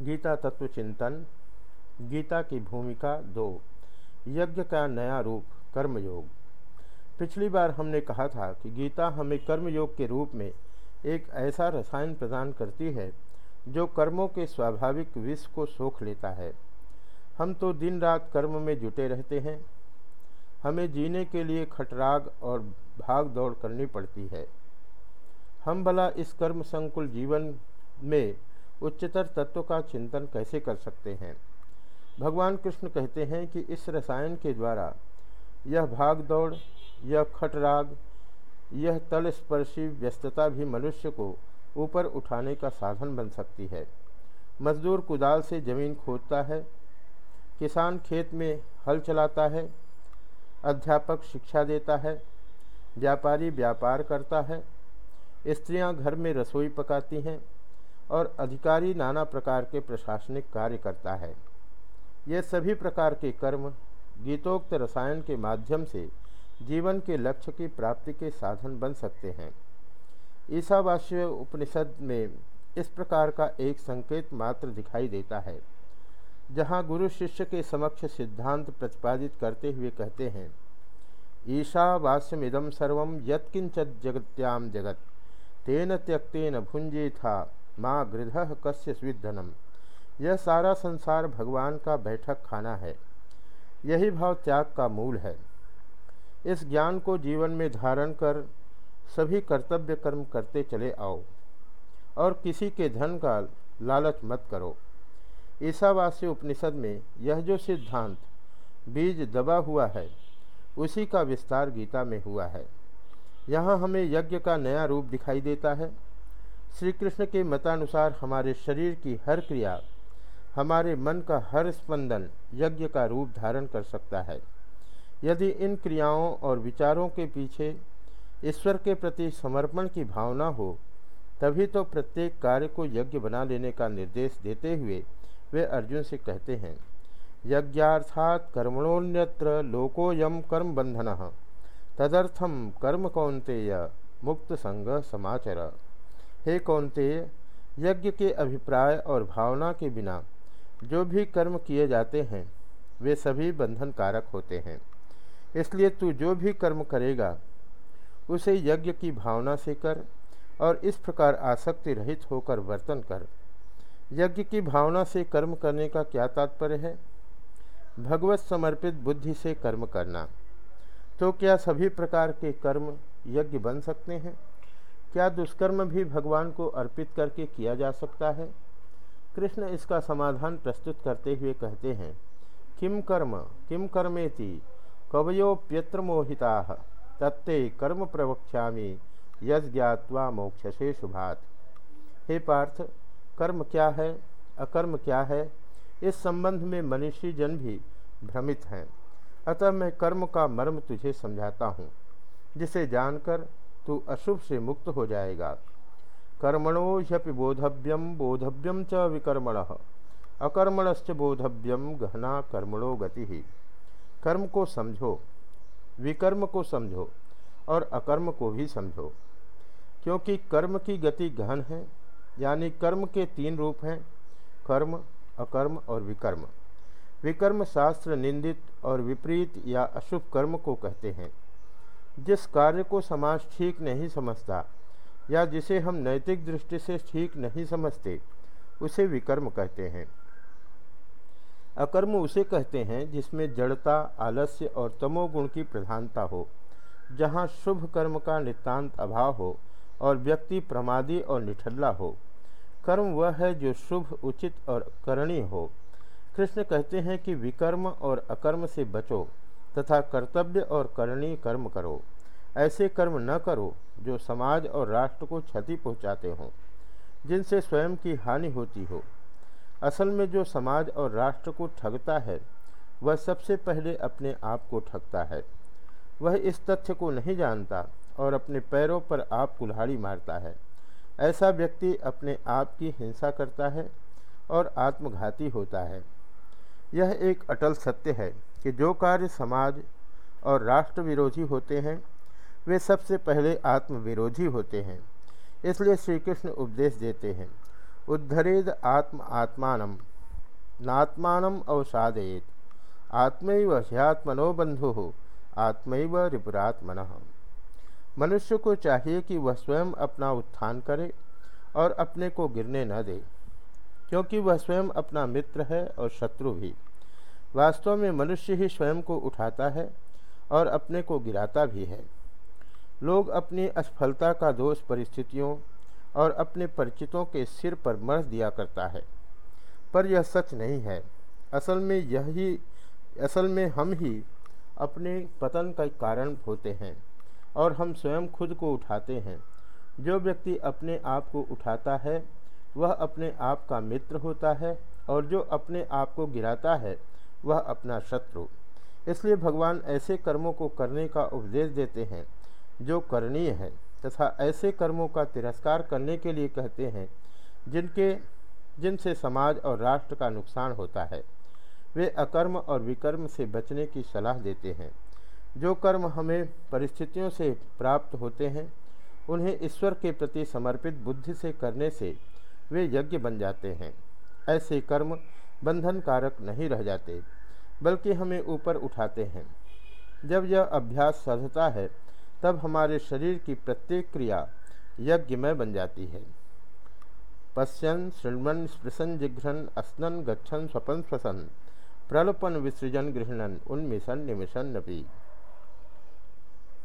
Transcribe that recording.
गीता तत्व चिंतन, गीता की भूमिका दो, यज्ञ का नया रूप, कर्मयोग। पिछली बार हमने कहा था कि गीता हमें कर्मयोग के रूप में एक ऐसा रसायन प्रदान करती है जो कर्मों के स्वाभाविक विष को सोख लेता है। हम तो दिन रात कर्म में जुटे रहते हैं। हमें जीने के लिए खटराग और भाग दौड़ करनी पड़ती है। हम भला इस कर्म संकुल जीवन में उच्चतर तत्व का चिंतन कैसे कर सकते हैं? भगवान कृष्ण कहते हैं कि इस रसायन के द्वारा यह भाग दौड़, यह खटराग यह तल स्पर्शी व्यस्तता भी मनुष्य को ऊपर उठाने का साधन बन सकती है। मजदूर कुदाल से ज़मीन खोदता है, किसान खेत में हल चलाता है, अध्यापक शिक्षा देता है, व्यापारी व्यापार करता है, स्त्रियाँ घर में रसोई पकाती हैं और अधिकारी नाना प्रकार के प्रशासनिक कार्य करता है। ये सभी प्रकार के कर्म, गीतोक्त रसायन के माध्यम से जीवन के लक्ष्य की प्राप्ति के साधन बन सकते हैं। ईसावास्य उपनिषद में इस प्रकार का एक संकेत मात्र दिखाई देता है, जहाँ गुरु शिष्य के समक्ष सिद्धांत प्रतिपादित करते हुए कहते हैं ईशावास्यमिदम सर्व यत्किंचत जगत्याम जगत, तेन त्यक्तेन भुंजे था माँ गृध कस्य स्विधनम यह सारा संसार भगवान का बैठक खाना है। यही भाव त्याग का मूल है। इस ज्ञान को जीवन में धारण कर सभी कर्तव्य कर्म करते चले आओ और किसी के धन का लालच मत करो। ईसावासी उपनिषद में यह जो सिद्धांत बीज दबा हुआ है, उसी का विस्तार गीता में हुआ है। यहाँ हमें यज्ञ का नया रूप दिखाई देता है। श्री कृष्ण के मतानुसार हमारे शरीर की हर क्रिया हमारे मन का हर स्पंदन यज्ञ का रूप धारण कर सकता है। यदि इन क्रियाओं और विचारों के पीछे ईश्वर के प्रति समर्पण की भावना हो, तभी तो प्रत्येक कार्य को यज्ञ बना लेने का निर्देश देते हुए वे अर्जुन से कहते हैं, यज्ञार्थात कर्मणोन्यत्र लोकोयम कर्म बंधन तदर्थम कर्म कौंतेय मुक्त संग समाचर। हे कौनते यज्ञ के अभिप्राय और भावना के बिना जो भी कर्म किए जाते हैं, वे सभी बंधन कारक होते हैं। इसलिए तू जो भी कर्म करेगा, उसे यज्ञ की भावना से कर और इस प्रकार आसक्ति रहित होकर वर्तन कर। यज्ञ की भावना से कर्म करने का क्या तात्पर्य है? भगवत समर्पित बुद्धि से कर्म करना। तो क्या सभी प्रकार के कर्म यज्ञ बन सकते हैं? क्या दुष्कर्म भी भगवान को अर्पित करके किया जा सकता है? कृष्ण इसका समाधान प्रस्तुत करते हुए कहते हैं किम कर्म किम कर्मेति कवयोप्यत्र मोहिता, तत्ते कर्म प्रवक्ष्यामी यज ज्ञावा मोक्षसे शुभात। हे पार्थ, कर्म क्या है, अकर्म क्या है? इस संबंध में मनुष्य जन भी भ्रमित हैं। अतः मैं कर्म का मर्म तुझे समझाता हूँ, जिसे जानकर तू अशुभ से मुक्त हो जाएगा। कर्मणो ह्यपि बोधव्यम बोधव्यम च विकर्मण। अकर्मणश्च बोधव्यम गहना कर्मणो गति। ही कर्म को समझो, विकर्म को समझो और अकर्म को भी समझो। क्योंकि कर्म की गति गहन है, यानी कर्म के तीन रूप हैं, कर्म, अकर्म और विकर्म। विकर्म शास्त्र निंदित और विपरीत या अशुभ कर्म को कहते हैं। जिस कार्य को समाज ठीक नहीं समझता या जिसे हम नैतिक दृष्टि से ठीक नहीं समझते, उसे विकर्म कहते हैं। अकर्म उसे कहते हैं जिसमें जड़ता, आलस्य और तमोगुण की प्रधानता हो, जहाँ शुभ कर्म का नितांत अभाव हो और व्यक्ति प्रमादी और निठल्ला हो। कर्म वह है जो शुभ, उचित और करणीय हो। कृष्ण कहते हैं कि विकर्म और अकर्म से बचो। तथा कर्तव्य और करणीय कर्म करो। ऐसे कर्म न करो जो समाज और राष्ट्र को क्षति पहुंचाते हों, जिनसे स्वयं की हानि होती हो। असल में जो समाज और राष्ट्र को ठगता है, वह सबसे पहले अपने आप को ठगता है। वह इस तथ्य को नहीं जानता और अपने पैरों पर आप कुल्हाड़ी मारता है। ऐसा व्यक्ति अपने आप की हिंसा करता है और आत्मघाती होता है। यह एक अटल सत्य है। कि जो कार्य समाज और राष्ट्र विरोधी होते हैं, वे सबसे पहले आत्म विरोधी होते हैं। इसलिए श्री कृष्ण उपदेश देते हैं, उद्धरेद आत्म आत्मान नात्मान अवसादेत आत्मैव ह्यात्मनो बंधु आत्मैव रिपुरात्मन। मनुष्य को चाहिए कि वह स्वयं अपना उत्थान करे और अपने को गिरने न दे, क्योंकि वह स्वयं अपना मित्र है और शत्रु भी। वास्तव में मनुष्य ही स्वयं को उठाता है और अपने को गिराता भी है। लोग अपनी असफलता का दोष परिस्थितियों और अपने परिचितों के सिर पर मर दिया करता है। पर यह सच नहीं है। असल में यही असल में हम ही अपने पतन का कारण होते हैं और हम स्वयं खुद को उठाते हैं। जो व्यक्ति अपने आप को उठाता है, वह अपने आप का मित्र होता है और जो अपने आप को गिराता है वह अपना शत्रु। इसलिए भगवान ऐसे कर्मों को करने का उपदेश देते हैं, जो करणीय है, तथा ऐसे कर्मों का तिरस्कार करने के लिए कहते हैं, जिनके, जिनसे समाज और राष्ट्र का नुकसान होता है। वे अकर्म और विकर्म से बचने की सलाह देते हैं। जो कर्म हमें परिस्थितियों से प्राप्त होते हैं, उन्हें ईश्वर के प्रति समर्पित बुद्धि से करने से वे यज्ञ बन जाते हैं। ऐसे कर्म बंधन कारक नहीं रह जाते, बल्कि हमें ऊपर उठाते हैं। जब यह अभ्यास सधता है, तब हमारे शरीर की प्रत्येक क्रिया यज्ञमय बन जाती है। पश्यन, शृण्वन, स्पृशन, जिघ्रन, असनन, गच्छन, स्वपन, स्वसन, प्रलपन, विसृजन, गृहणन उन्मिशन निमिशन नपी